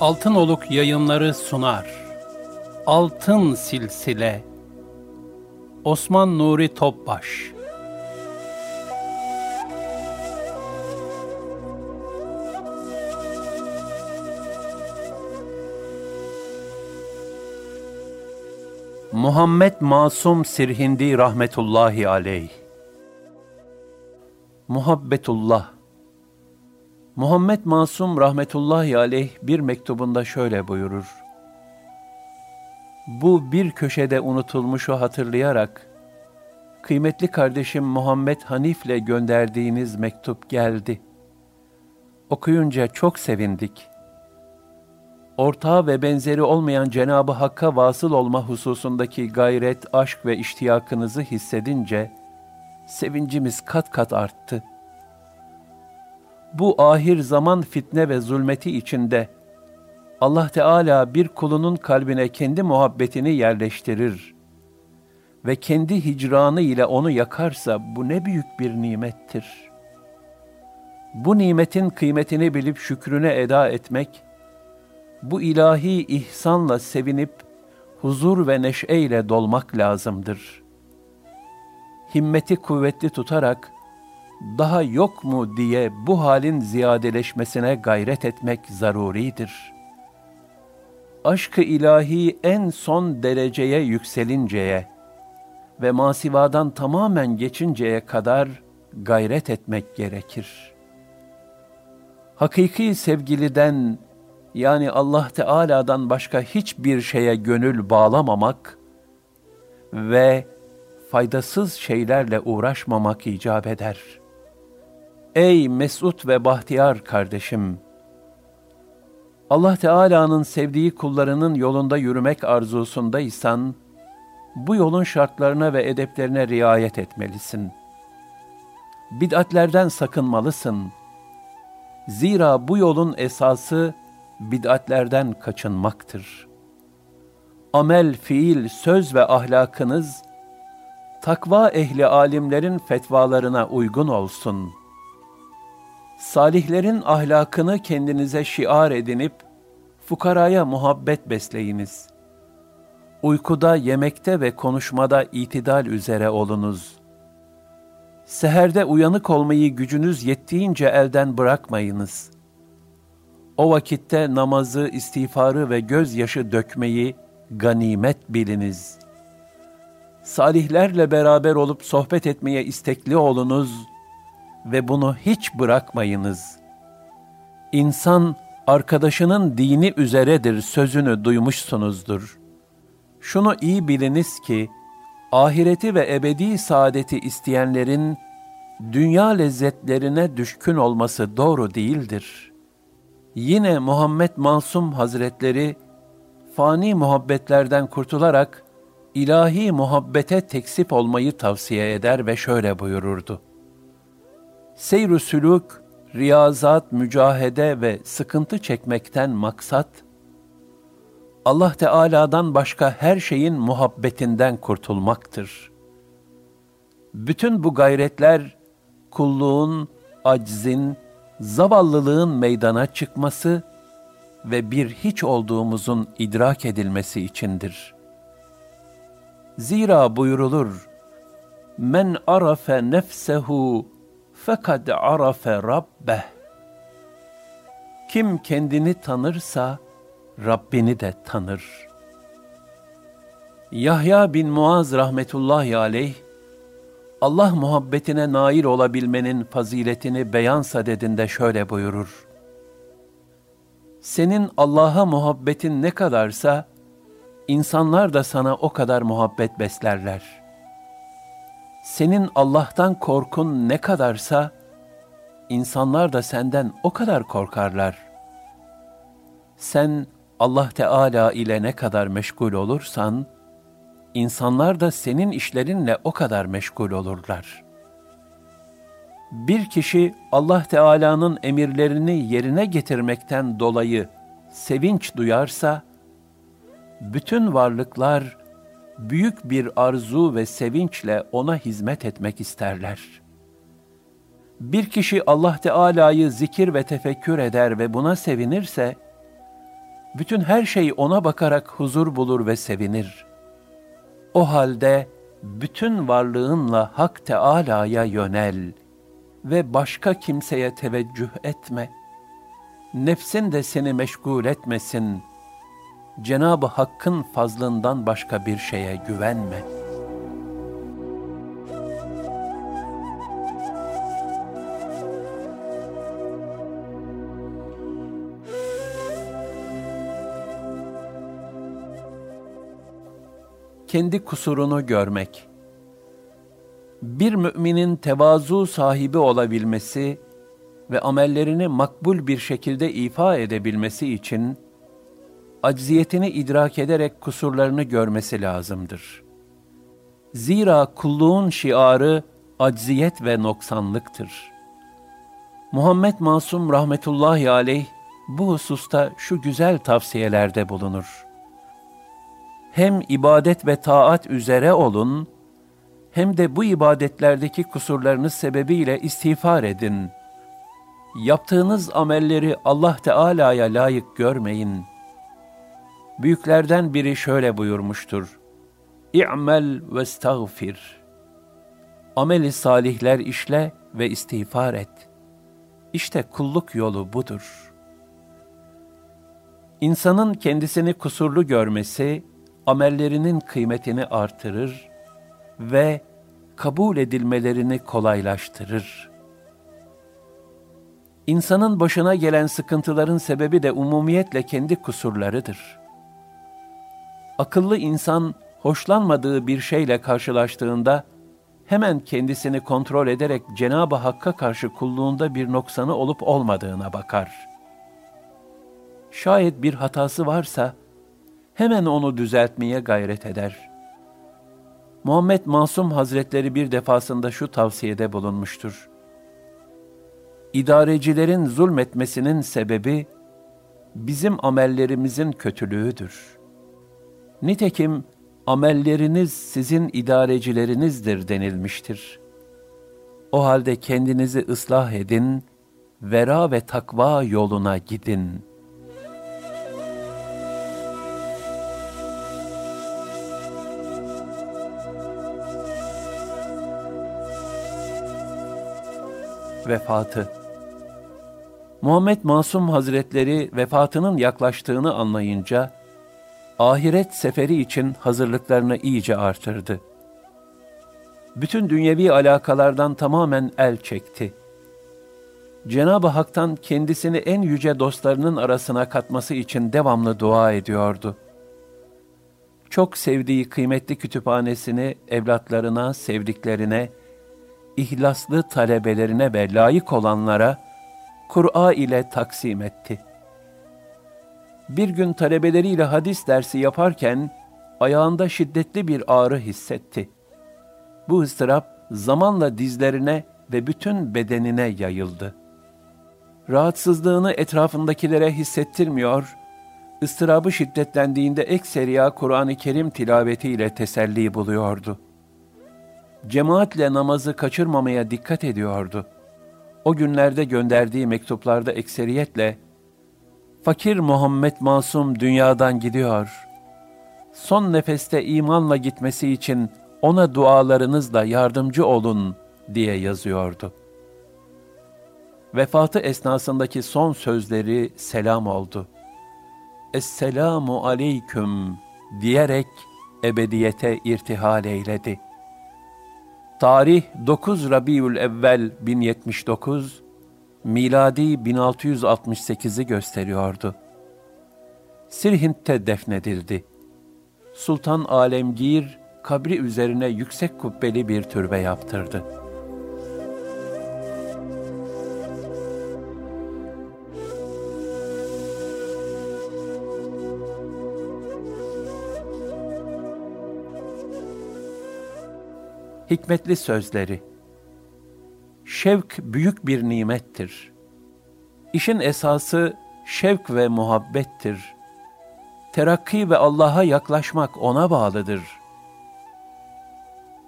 Altın Oluk yayınları sunar. Altın Silsile. Osman Nuri Topbaş. Muhammed Masum Sirhindi rahmetullahi aleyh. Muhabbetullah Muhammed Masum rahmetullahi aleyh bir mektubunda şöyle buyurur. Bu bir köşede unutulmuşu hatırlayarak, kıymetli kardeşim Muhammed Hanif'le gönderdiğiniz mektup geldi. Okuyunca çok sevindik. Ortağı ve benzeri olmayan Cenabı Hakk'a vasıl olma hususundaki gayret, aşk ve iştiyakınızı hissedince, sevincimiz kat kat arttı.'' Bu ahir zaman fitne ve zulmeti içinde Allah Teala bir kulunun kalbine kendi muhabbetini yerleştirir ve kendi hicranı ile onu yakarsa bu ne büyük bir nimettir. Bu nimetin kıymetini bilip şükrüne eda etmek, bu ilahi ihsanla sevinip huzur ve neşeyle dolmak lazımdır. Himmeti kuvvetli tutarak, daha yok mu diye bu halin ziyadeleşmesine gayret etmek zaruridir. Aşkı ilahi en son dereceye yükselinceye ve masivadan tamamen geçinceye kadar gayret etmek gerekir. Hakiki sevgiliden yani Allah Teala'dan başka hiçbir şeye gönül bağlamamak ve faydasız şeylerle uğraşmamak icap eder.'' Ey mesut ve bahtiyar kardeşim! Allah Teala'nın sevdiği kullarının yolunda yürümek arzusundaysan, bu yolun şartlarına ve edeplerine riayet etmelisin. Bid'atlerden sakınmalısın. Zira bu yolun esası bid'atlerden kaçınmaktır. Amel, fiil, söz ve ahlakınız, takva ehli alimlerin fetvalarına uygun olsun.'' Salihlerin ahlakını kendinize şiar edinip, fukaraya muhabbet besleyiniz. Uykuda, yemekte ve konuşmada itidal üzere olunuz. Seherde uyanık olmayı gücünüz yettiğince elden bırakmayınız. O vakitte namazı, istiğfarı ve gözyaşı dökmeyi ganimet biliniz. Salihlerle beraber olup sohbet etmeye istekli olunuz.'' Ve bunu hiç bırakmayınız. İnsan arkadaşının dini üzeredir sözünü duymuşsunuzdur. Şunu iyi biliniz ki ahireti ve ebedi saadeti isteyenlerin dünya lezzetlerine düşkün olması doğru değildir. Yine Muhammed Masum Hazretleri fani muhabbetlerden kurtularak ilahi muhabbete teksip olmayı tavsiye eder ve şöyle buyururdu. Seyr-ü sülük, riyazat, mücahede ve sıkıntı çekmekten maksat, Allah Teala'dan başka her şeyin muhabbetinden kurtulmaktır. Bütün bu gayretler, kulluğun, aczin, zavallılığın meydana çıkması ve bir hiç olduğumuzun idrak edilmesi içindir. Zira buyurulur, men arafe nefsehu فَقَدْ عَرَفَ رَبَّهِ Kim kendini tanırsa, Rabbini de tanır. Yahya bin Muaz rahmetullahi aleyh, Allah muhabbetine nail olabilmenin faziletini beyan sadedinde şöyle buyurur. Senin Allah'a muhabbetin ne kadarsa, insanlar da sana o kadar muhabbet beslerler.'' Senin Allah'tan korkun ne kadarsa, insanlar da senden o kadar korkarlar. Sen Allah Teala ile ne kadar meşgul olursan, insanlar da senin işlerinle o kadar meşgul olurlar. Bir kişi Allah Teala'nın emirlerini yerine getirmekten dolayı sevinç duyarsa, bütün varlıklar büyük bir arzu ve sevinçle ona hizmet etmek isterler. Bir kişi Allah Teala'yı zikir ve tefekkür eder ve buna sevinirse, Bütün her şey ona bakarak huzur bulur ve sevinir. O halde bütün varlığınla Hak Teâlâ'ya yönel ve başka kimseye teveccüh etme. Nefsin de seni meşgul etmesin. Cenab-ı Hakk'ın fazlından başka bir şeye güvenme.'' kendi kusurunu görmek. Bir müminin tevazu sahibi olabilmesi ve amellerini makbul bir şekilde ifa edebilmesi için acziyetini idrak ederek kusurlarını görmesi lazımdır. Zira kulluğun şiarı acziyet ve noksanlıktır. Muhammed Masum rahmetullahi aleyh bu hususta şu güzel tavsiyelerde bulunur hem ibadet ve taat üzere olun, hem de bu ibadetlerdeki kusurlarınız sebebiyle istiğfar edin. Yaptığınız amelleri Allah Teala'ya layık görmeyin. Büyüklerden biri şöyle buyurmuştur. İ'mel ve stağfir. Ameli salihler işle ve istiğfar et. İşte kulluk yolu budur. İnsanın kendisini kusurlu görmesi, amellerinin kıymetini artırır ve kabul edilmelerini kolaylaştırır. İnsanın başına gelen sıkıntıların sebebi de umumiyetle kendi kusurlarıdır. Akıllı insan hoşlanmadığı bir şeyle karşılaştığında hemen kendisini kontrol ederek Cenab-ı Hakk'a karşı kulluğunda bir noksanı olup olmadığına bakar. Şayet bir hatası varsa, hemen onu düzeltmeye gayret eder. Muhammed Masum Hazretleri bir defasında şu tavsiyede bulunmuştur. İdarecilerin zulmetmesinin sebebi bizim amellerimizin kötülüğüdür. Nitekim amelleriniz sizin idarecilerinizdir denilmiştir. O halde kendinizi ıslah edin, vera ve takva yoluna gidin.'' vefatı. Muhammed Masum Hazretleri vefatının yaklaştığını anlayınca, ahiret seferi için hazırlıklarını iyice artırdı. Bütün dünyevi alakalardan tamamen el çekti. Cenab-ı Hak'tan kendisini en yüce dostlarının arasına katması için devamlı dua ediyordu. Çok sevdiği kıymetli kütüphanesini evlatlarına, sevdiklerine, ihlaslı talebelerine ve layık olanlara Kur'a ile taksim etti. Bir gün talebeleriyle hadis dersi yaparken ayağında şiddetli bir ağrı hissetti. Bu ıstırap zamanla dizlerine ve bütün bedenine yayıldı. Rahatsızlığını etrafındakilere hissettirmiyor, ıstırabı şiddetlendiğinde ekseriya Kur'an-ı Kerim tilavetiyle teselli buluyordu cemaatle namazı kaçırmamaya dikkat ediyordu. O günlerde gönderdiği mektuplarda ekseriyetle, Fakir Muhammed Masum dünyadan gidiyor. Son nefeste imanla gitmesi için ona dualarınızla yardımcı olun diye yazıyordu. Vefatı esnasındaki son sözleri selam oldu. Esselamu aleyküm diyerek ebediyete irtihal eyledi.'' Tarih 9 Rabiül Evvel 1079, miladi 1668'i gösteriyordu. Sirhint'te defnedildi. Sultan Alemgir, kabri üzerine yüksek kubbeli bir türbe yaptırdı.'' hikmetli sözleri. Şevk büyük bir nimettir. İşin esası şevk ve muhabbettir. Terakki ve Allah'a yaklaşmak ona bağlıdır.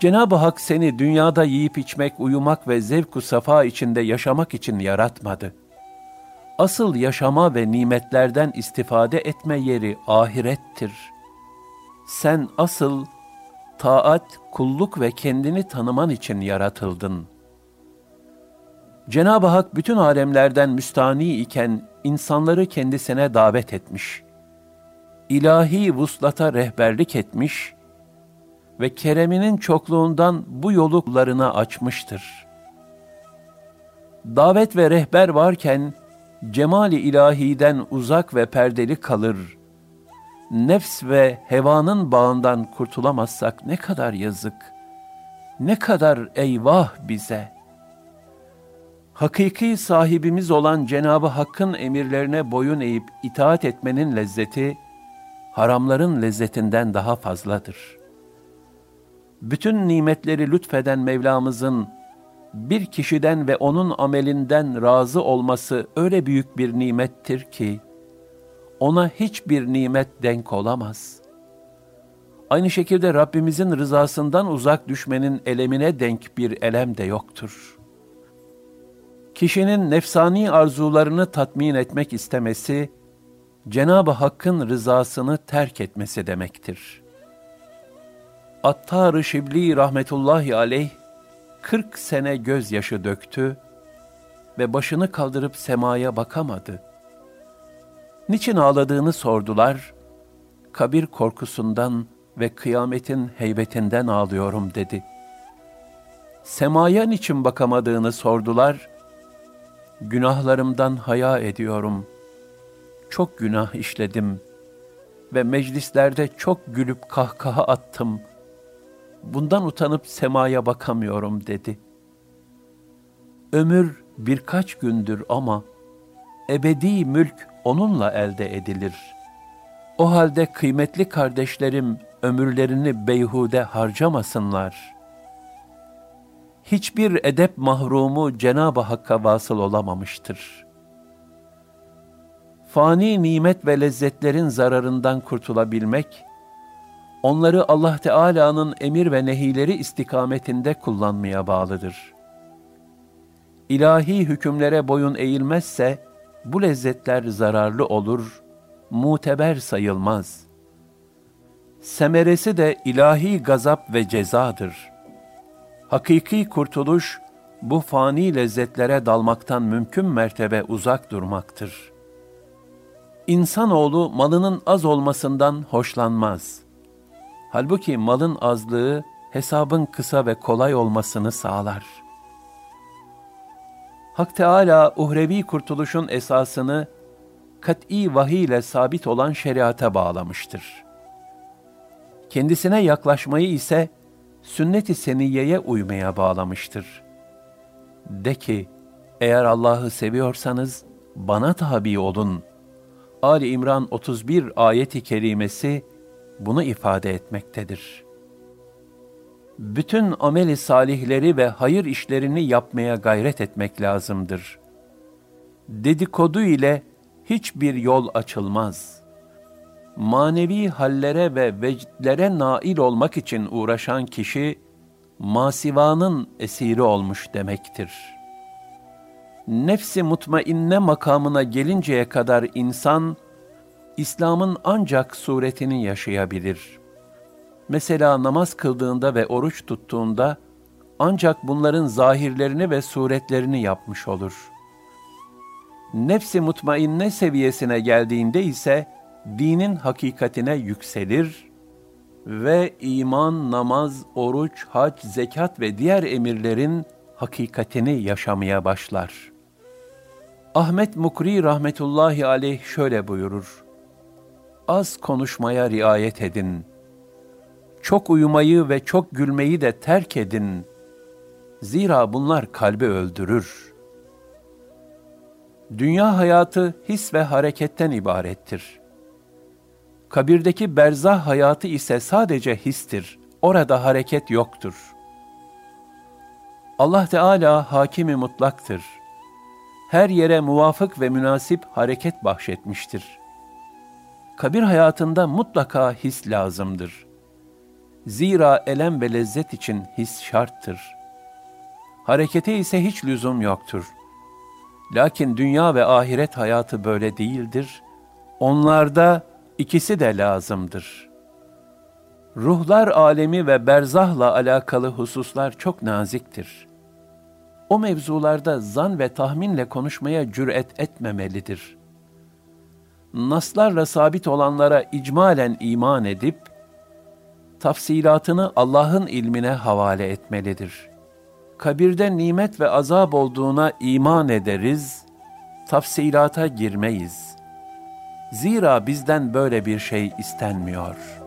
Cenab-ı Hak seni dünyada yiyip içmek, uyumak ve zevk-u safa içinde yaşamak için yaratmadı. asıl yaşama ve nimetlerden istifade etme yeri ahirettir. Sen asıl taat, kulluk ve kendini tanıman için yaratıldın. Cenab-ı Hak bütün alemlerden müstani iken insanları kendisine davet etmiş. İlahi vuslata rehberlik etmiş ve kereminin çokluğundan bu yoluklarına açmıştır. Davet ve rehber varken, cemali ilahiden uzak ve perdeli kalır. Nefs ve hevanın bağından kurtulamazsak ne kadar yazık, ne kadar eyvah bize. Hakiki sahibimiz olan Cenabı Hakk'ın emirlerine boyun eğip itaat etmenin lezzeti, haramların lezzetinden daha fazladır. Bütün nimetleri lütfeden Mevlamızın bir kişiden ve onun amelinden razı olması öyle büyük bir nimettir ki, ona hiçbir nimet denk olamaz. Aynı şekilde Rabbimizin rızasından uzak düşmenin elemine denk bir elem de yoktur. Kişinin nefsani arzularını tatmin etmek istemesi, Cenab-ı Hakk'ın rızasını terk etmesi demektir. Attar-ı Şibli rahmetullahi aleyh, 40 sene gözyaşı döktü ve başını kaldırıp semaya bakamadı. Niçin ağladığını sordular. Kabir korkusundan ve kıyametin heybetinden ağlıyorum dedi. Semaya niçin bakamadığını sordular. Günahlarımdan haya ediyorum. Çok günah işledim ve meclislerde çok gülüp kahkaha attım.'' bundan utanıp semaya bakamıyorum dedi. Ömür birkaç gündür ama ebedi mülk onunla elde edilir. O halde kıymetli kardeşlerim ömürlerini beyhude harcamasınlar. Hiçbir edep mahrumu Cenab-ı Hakk'a vasıl olamamıştır. Fani nimet ve lezzetlerin zararından kurtulabilmek, onları Allah Teala'nın emir ve nehileri istikametinde kullanmaya bağlıdır. İlahi hükümlere boyun eğilmezse bu lezzetler zararlı olur, muteber sayılmaz. Semeresi de ilahi gazap ve cezadır. Hakiki kurtuluş bu fani lezzetlere dalmaktan mümkün mertebe uzak durmaktır. İnsanoğlu malının az olmasından hoşlanmaz.'' Halbuki malın azlığı hesabın kısa ve kolay olmasını sağlar. Hak Teala uhrevi kurtuluşun esasını kat'i vahiy ile sabit olan şeriata bağlamıştır. Kendisine yaklaşmayı ise sünnet-i seniyeye uymaya bağlamıştır. De ki, eğer Allah'ı seviyorsanız bana tabi olun. Ali İmran 31 ayeti kerimesi bunu ifade etmektedir. Bütün ameli salihleri ve hayır işlerini yapmaya gayret etmek lazımdır. Dedikodu ile hiçbir yol açılmaz. Manevi hallere ve vecdlere nail olmak için uğraşan kişi, masivanın esiri olmuş demektir. Nefsi mutmainne makamına gelinceye kadar insan, İslam'ın ancak suretini yaşayabilir. Mesela namaz kıldığında ve oruç tuttuğunda ancak bunların zahirlerini ve suretlerini yapmış olur. Nefsi mutmainne seviyesine geldiğinde ise dinin hakikatine yükselir ve iman, namaz, oruç, hac, zekat ve diğer emirlerin hakikatini yaşamaya başlar. Ahmet Mukri rahmetullahi aleyh şöyle buyurur az konuşmaya riayet edin. Çok uyumayı ve çok gülmeyi de terk edin. Zira bunlar kalbi öldürür. Dünya hayatı his ve hareketten ibarettir. Kabirdeki berzah hayatı ise sadece histir. Orada hareket yoktur. Allah Teala hakimi mutlaktır. Her yere muvafık ve münasip hareket bahşetmiştir.'' kabir hayatında mutlaka his lazımdır. Zira elem ve lezzet için his şarttır. Harekete ise hiç lüzum yoktur. Lakin dünya ve ahiret hayatı böyle değildir. Onlarda ikisi de lazımdır. Ruhlar alemi ve berzahla alakalı hususlar çok naziktir. O mevzularda zan ve tahminle konuşmaya cüret etmemelidir. Naslarla sabit olanlara icmalen iman edip, tafsilatını Allah'ın ilmine havale etmelidir. Kabirde nimet ve azap olduğuna iman ederiz, tafsilata girmeyiz. Zira bizden böyle bir şey istenmiyor.''